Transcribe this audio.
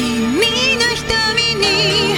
君の瞳に